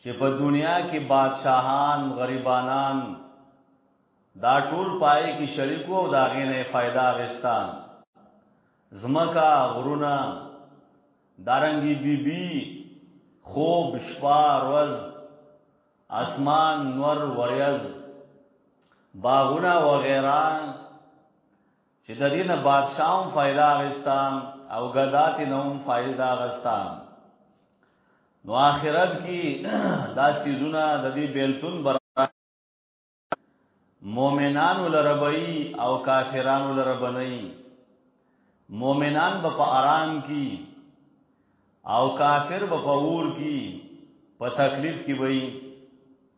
چې په دنیا کې بادشاهان غریبانان دا ټول پای کې شریک وو او دا غي نه فائدہ غستا زمکا غرونا دارنګي بي بي خوب شپا روز اسمان نور وریز باغونه وغیرہ چې د دې نه بادشاه هم فایده اخیسته او ګدا ترې نه هم فایده اخیسته نو آخرت کې دا سیزونه د دې بیلتون بر مؤمنانو لربئی او کافرانو لربنئی مؤمنان به په آرام کې او کافر به په اور کې په تکلیف کې وي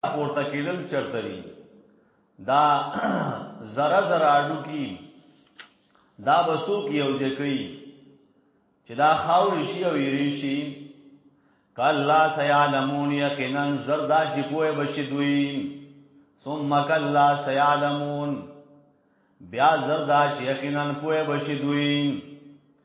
پورته کېدل چرته دي دا زره زره اډو کی دا بسو کی او ځکې چې دا خاور شي او یری شي کلا سیعلمون یقینا زردا چې پوهه بشي دوی ثم کلا سیعلمون بیا زردا چې یقینا پوهه بشي دوی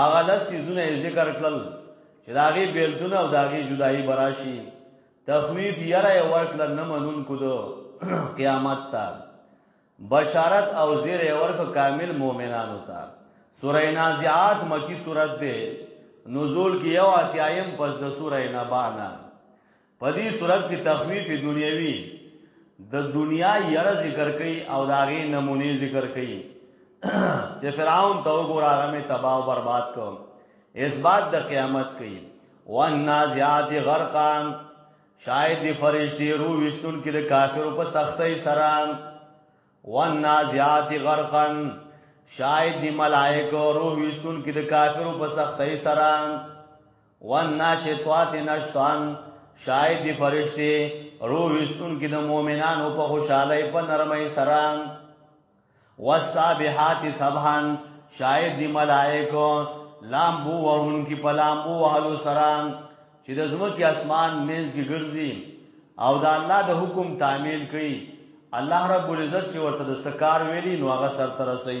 هغه لس سیزونه یې ذکر کړل چې د هغې بېلتون او د هغې جدایي به راشي تخویف یره یې ورکړه نه منونکو د قیامت ته بشارت او زیر یې ورکړه کامل مؤمنانو ته سوره نازعات مکی سورت ده نزول کې یو اتیایم پس د سوره نبا نه په دې صورت کې تخویف دنیوي د دنیا یره ذکر کوي او د هغې نمونې ذکر کوي چې فرعون ته وګوره هغه مې تباه او برباد کو اثبات د قیامت کوي والنازعات غرقا شاید دی فرشتي رو وشتون کې د کافرو په سختۍ سره والنازعات غرقا شاید دی ملائکه رو وشتون کې د کافرو په سختۍ سره والناشطات نشطان شاید دی فرشتي روح وستون کې د مؤمنانو په خوشاله په نرمۍ سره والسابحات سبحان شاید دی ملائکه لامبو وهون کې په لامبو وهلو سره چې د زمکه اسمان مینځ کې ګرځي او دا الله د حکم تعمیل کوي الله رب العزت چې ورته د سکار ویلي نو هغه سر تر سي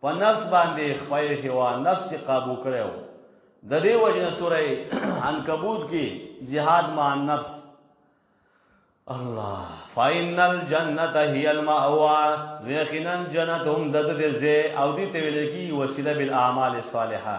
په نفس باندې خپای هوا نفس قابو کړو د دې وجنه سورې عنکبوت کې جهاد مع نفس الله فإن الجنة هي المأوى یقینا جنت هم د دې ځای او دې ته ویل کی وسیله بالاعمال الصالحه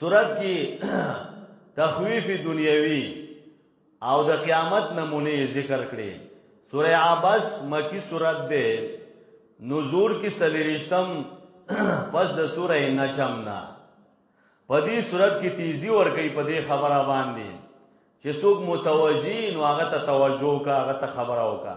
صورت کې تخویف دنیوي او د قیامت نمونه ذکر کړي سوره عبس مکی صورت ده نزول کې سلیریشتم پس د سوره نجم نه په دې صورت کې تیزی ور کوي په دې خبره باندې چې څوک متوجی نو هغه ته توجه کا هغه ته خبره وکا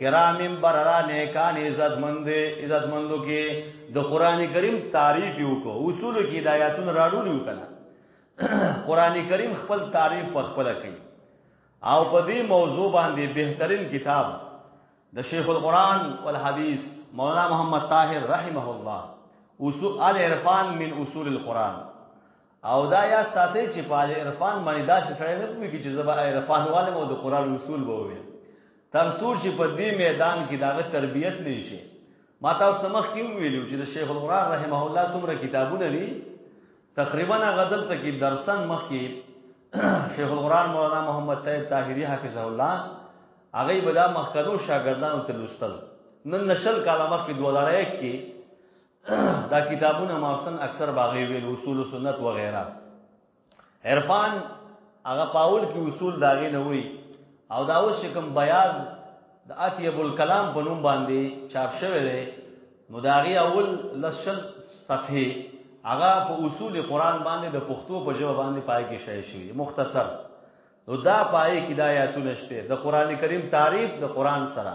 کرام بررا نیکان عزت مند عزت مندو کې د قران کریم تعریف یو کو اصول کې ہدایتون راړو نیو کړه قران کریم خپل تعریف په خپل کوي او په دې موضوع باندې بهترین کتاب د شیخ القران والحدیث مولانا محمد طاهر رحمه الله اصول العرفان من اصول القران او دا یاد ساتئ چې په اهل عرفان باندې داسې سړی نه پوهېږي چې زه به عرفان والم او د قرآن اصول به ووایم تر څو چې په دې میدان کې د هغه تربیت نه شي ما تاسو ته مخکې وویلو چې د شیخ القرآن رحمه الله څومره کتابونه دي تقریبا هغه دلته کې درسن مخکې شیخ القرآن مولانا محمد طیب طاهري حفظه الله هغه به دا مخکدو شاګردانو ته لوستل نن نشل کاله مخکې 2001 کې دا کتابونه ماستن اکثر باغې ویل اصول و سنت و غیره عرفان هغه پاول کې اصول داغې نه وي او دا اوس کوم بیاض د اطیب الکلام په نوم باندې چاپ شوی دی نو دا غي اول لسل صفحه هغه په اصول قران باندې د پښتو په ژبه باندې پای کې شای شي مختصر نو دا پای کې د آیاتونه شته د قران کریم تعریف د قران سره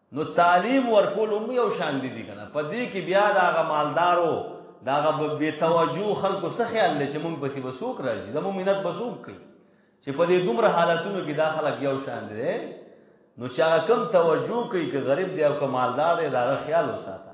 نو تعلیم ورکول هم یو شان دي دي کنه په دې کې بیا دا غ مالدارو دا غ بے توجه خلکو څه خیال لې چې مونږ پسې بسوک راځي زمو مینت بسوک کوي چې په دې دومره حالتونو کې دا خلک یو شان دي نو چې هغه کم توجه کوي چې غریب دی او کمالدار دی دا غ خیال وساته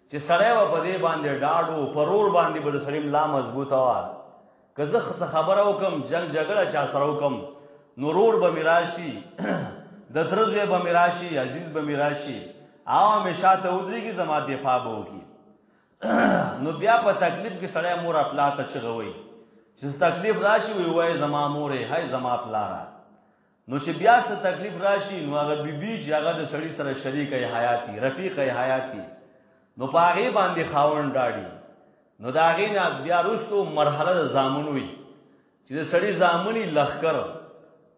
چې سړی به په دې باندې ډاډ و، پر ورور باندې به د سړي ملا مضبوطه وه، که زه څه خبره وکړم، جنګ جګړه چا سره وکړم، نو ورور به مې راشي، د تره زوی به مې راشي، عزیز به مې راشي، هغه مې شا ته ودرېږي، زما دفاع به وکړي. نو بیا په تکلیف کې سړی مور او پلار ته چغه وهي، چې څه تکلیف راشي ویې وایي، زما مورې، هی زما پلاره! نو چې بیا څه تکلیف راشي نو هغه بیبي چې هغه د سړي سره شریکه حیاتي رفیقه حیاتي نو په هغې باندې خاوند ډاډي نو د هغې نه بیا وروستو مرحله د زامن وي چې د سړي زامني لښکر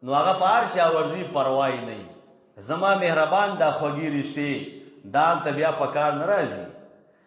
نو هغه په هر چا ورځي پروای نه وي زما مهربان دا خوږي رشتې دالته بیا په کار نه راځي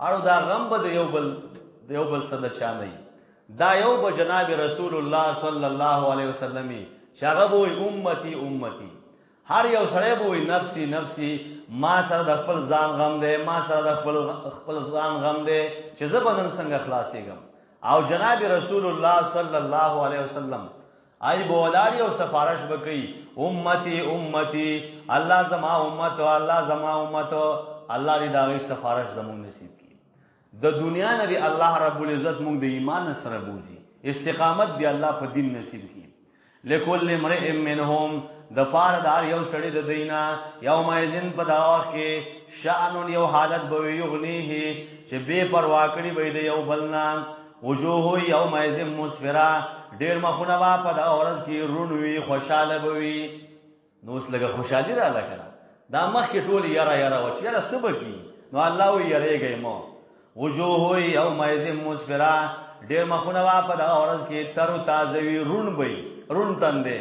اړو دا غم به د یو بل د یو بل څخه چا نه دا یو به جناب رسول الله صلی الله علیه وسلم شغه بو امتی امتی هر یو سړی بو نفسی نفسی ما سره د خپل ځان غم دی ما سره د خپل خپل ځان غم دی چې زه بدن څنګه خلاصېږم او جناب رسول الله صلی الله علیه وسلم ای بولاری او سفارش بکی امتی امتی الله زما امت او الله زما امت الله دې دا غي سفارش زموږ نصیب کړي د دنیا نه دی الله رب العزت موږ د ایمان سره بوزي استقامت دی الله په دین نصیب کړي لکل امرئ منهم د پار دار یو سړی د دینا یوم یزن په دا وخت کې شان یو حالت به یغنیه چې بے پروا کړی وي د یو بلنا وجوه یوم ازم مسفرا ډیر مخونه با په دا ورځ کې رون وی خوشاله بوي نو اوس لګه خوشحالي را لګا دا مخ کې ټول یرا یرا و چې یرا سبا کی نو الله وی یریږي مو وجوه یوم ازم مسفرا ډیر مخونه با په دا ورځ کې تر تازه وی رون بوي رون تندې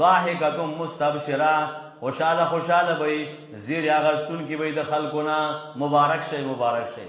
ضاحکه مستبشرا خوشاله خوشاله بوي زیر اغستون کې به د خلکو نه مبارک شي مبارک شي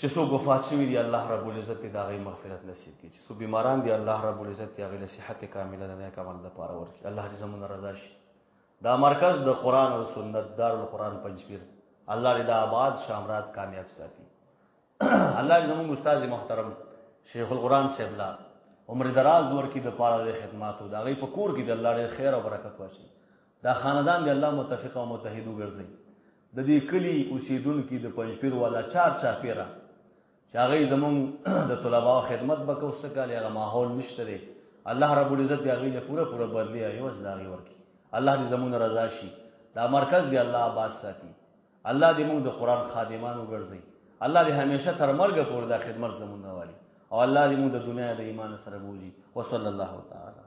چې څوک وفات شوی دی الله رب العزت دا غي مغفرت نصیب کړي چې څوک بیماران دي الله رب العزت هغه له صحت کامله د نیک عمل لپاره ورکړي الله دې زموږ رضا شي دا مرکز د قران او سنت دار القران پنځپیر الله دې دا آباد شامرات کامیاب ساتي الله دې زموږ استاد محترم شیخ القران صاحب لا عمر دراز ورکی د پاره د خدماتو دا غي په کور کې د الله دې خیر او برکت ورشي دا خاندان دې الله متفق او متحد وګرځي د دې کلي اوسېدونکي د پنجپیر والا چار چاپېره چې هغوی زمونږ د طلباو خدمت به کوو څه کالې هغه ماحول نشته دی الله رب العزت د هغوی نه پوره پوره بدلې عوض د هغوی ورکړي الله دې زمونږ رضا شي دا مرکز دی الله آباد ساتي الله دې موږ د قرآن خادمان وګرځي الله دې همیشه تر مرګ پورې دا خدمت زمونږ والي او الله دې موږ د دنیا د ایمان سره بوزي وصلی الله تعالی